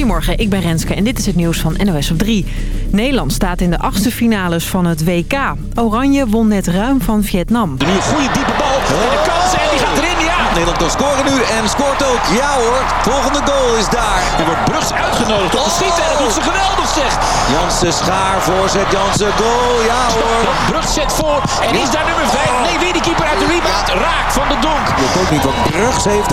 Goedemorgen, ik ben Renske en dit is het nieuws van NOS op 3. Nederland staat in de achtste finales van het WK. Oranje won net ruim van Vietnam. Nu een goede diepe bal en de kans en die gaat erin, ja! Nederland kan scoren nu en scoort ook. Ja hoor, volgende goal is daar. Er wordt Brugs uitgenodigd om te schieten en dat doet ze geweldig zeg. Jansen schaar, voorzet Jansen, goal, ja hoor. Brugs zet voor en is daar nummer 5. Nee, weer die keeper uit de rebound. Raak van de donk. Ik ook niet wat Brugs heeft.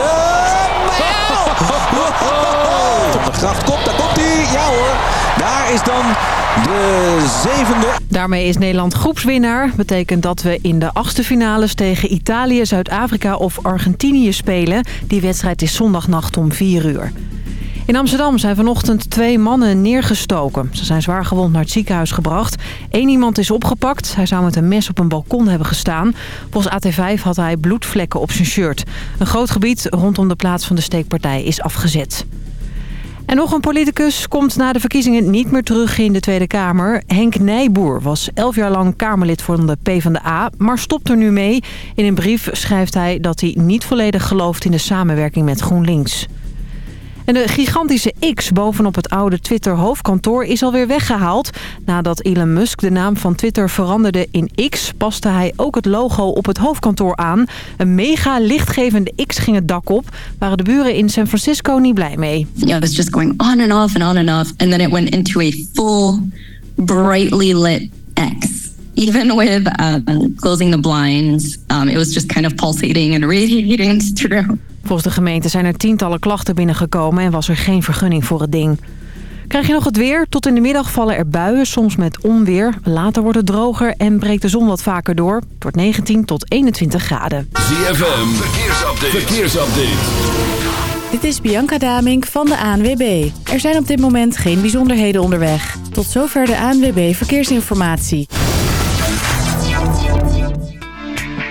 Op de gracht komt, daar komt hij. Ja hoor, daar is dan de zevende. Daarmee is Nederland groepswinnaar. Betekent dat we in de achtste finales tegen Italië, Zuid-Afrika of Argentinië spelen. Die wedstrijd is zondagnacht om 4 uur. In Amsterdam zijn vanochtend twee mannen neergestoken. Ze zijn zwaar gewond naar het ziekenhuis gebracht. Eén iemand is opgepakt. Hij zou met een mes op een balkon hebben gestaan. Volgens AT5 had hij bloedvlekken op zijn shirt. Een groot gebied rondom de plaats van de steekpartij is afgezet. En nog een politicus komt na de verkiezingen niet meer terug in de Tweede Kamer. Henk Nijboer was elf jaar lang Kamerlid van de PvdA, maar stopt er nu mee. In een brief schrijft hij dat hij niet volledig gelooft in de samenwerking met GroenLinks. En de gigantische X bovenop het oude Twitter-hoofdkantoor is alweer weggehaald. Nadat Elon Musk de naam van Twitter veranderde in X... paste hij ook het logo op het hoofdkantoor aan. Een mega lichtgevende X ging het dak op. Waren de buren in San Francisco niet blij mee. Yeah, it was just going on and off and on and off. And then it went into a full, brightly lit X. Even with uh, closing the blinds, um, it was just kind of pulsating and radiating through. Volgens de gemeente zijn er tientallen klachten binnengekomen en was er geen vergunning voor het ding. Krijg je nog het weer? Tot in de middag vallen er buien, soms met onweer. Later wordt het droger en breekt de zon wat vaker door. Het wordt 19 tot 21 graden. ZFM, verkeersupdate. verkeersupdate. Dit is Bianca Damink van de ANWB. Er zijn op dit moment geen bijzonderheden onderweg. Tot zover de ANWB Verkeersinformatie.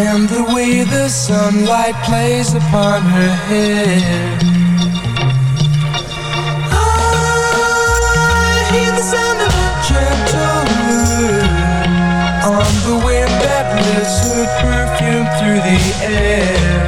And the way the sunlight plays upon her hair. I hear the sound of a gentle wind On the wind that lifts her perfume through the air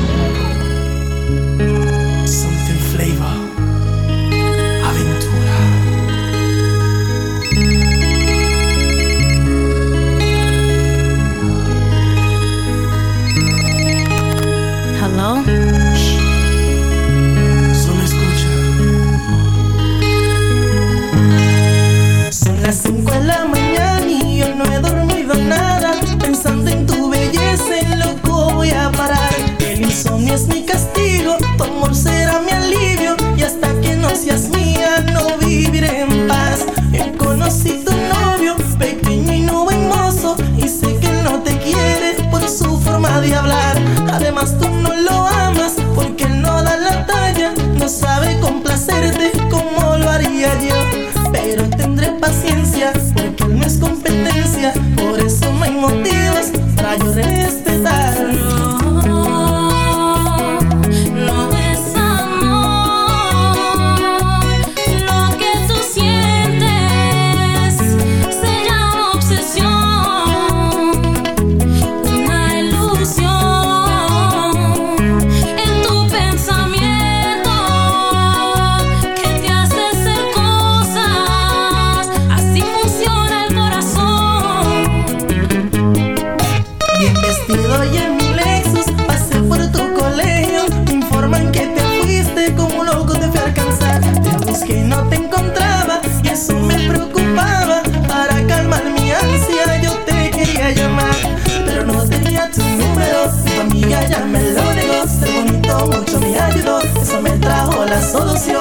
solución.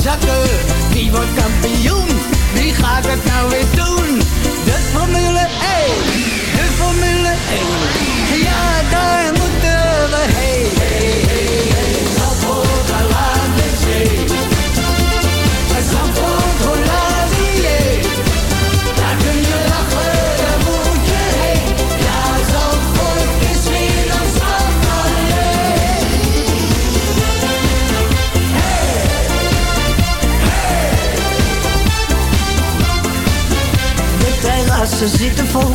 zakken. wie wordt kampioen, Wie gaat het ze zitten vol.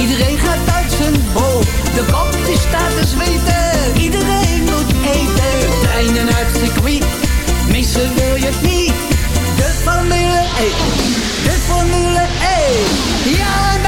Iedereen gaat uit zijn bol. De kop is staat te zweten. Iedereen moet eten. De treinen uit het circuit. Missen wil je niet. De Formule 1. De Formule 1. Ja,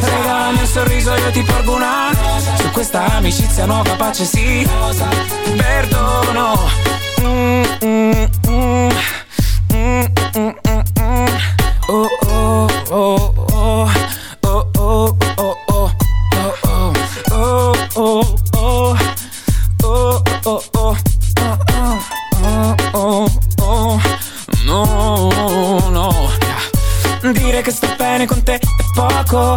Regalami un sorriso io ti porgo una Rosa. Su questa amicizia nuova pace sì. Perdono Mm, mm, mm. Mm, mm, mm, mm. Oh, oh, oh, oh. Oh, oh, oh, oh. Oh, oh. Oh, oh, oh. Oh, oh, oh. Oh, oh, oh. No, no. Dire che sto bene con te è poco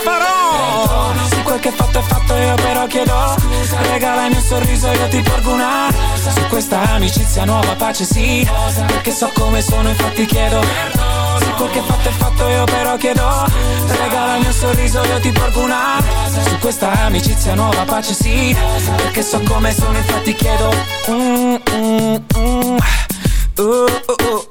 farò Se quel che fatto è fatto io però chiedo Scusa Regalami un sorriso io ti porgo una. Su questa amicizia nuova pace sì. Perché so come sono infatti chiedo Se quel che fatto è fatto io però chiedo Regalami un sorriso io ti porgo una. Su questa amicizia nuova pace sì Perché so come sono infatti chiedo mm, mm, mm. Oh, oh, oh,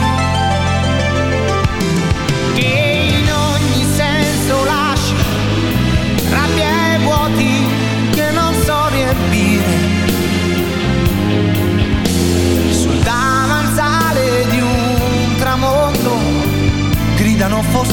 for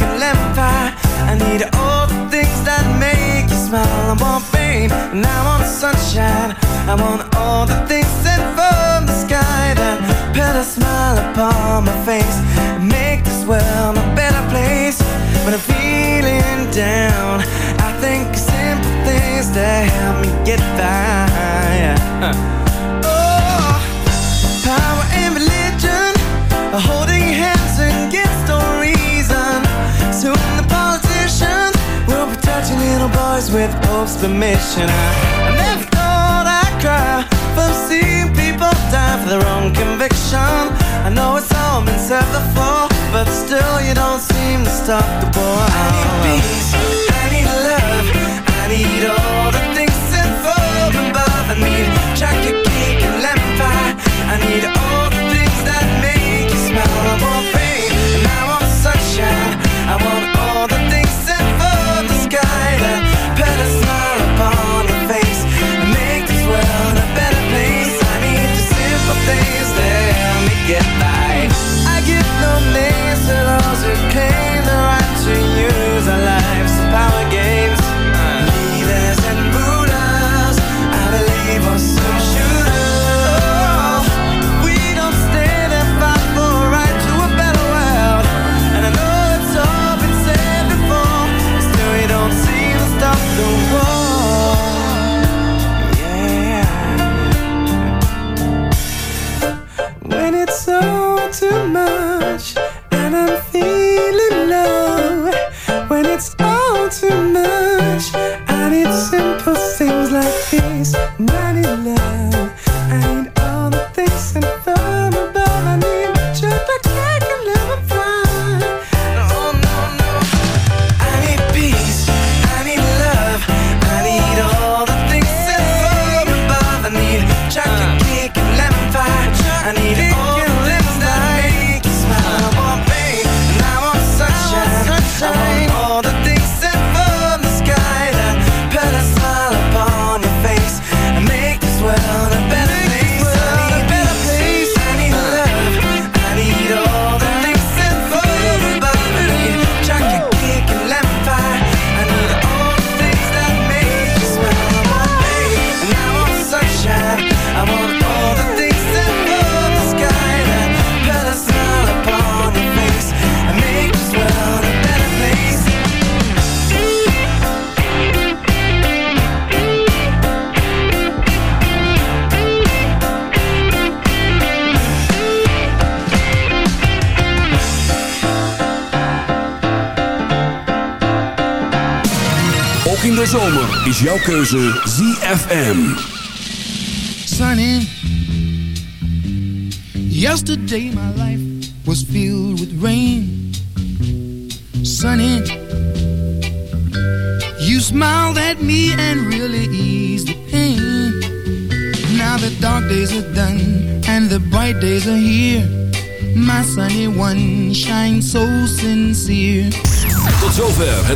right left. I need all the things that make you smile. I want fame and I want sunshine. I want all the things sent from the sky that put a smile upon my face and make this world a better place. When I'm feeling down, I think of simple things that help me get by. Yeah. Huh. stars with Pope's permission. I, never thought I'd cry from seeing people die for their own conviction. I know it's all been said before, but still you don't seem to stop the boy. I need peace, I need love, I need all the things that fall above. I need chocolate cake and lemon pie. I need all the things that make you smile. I want jouw keuze ZFM.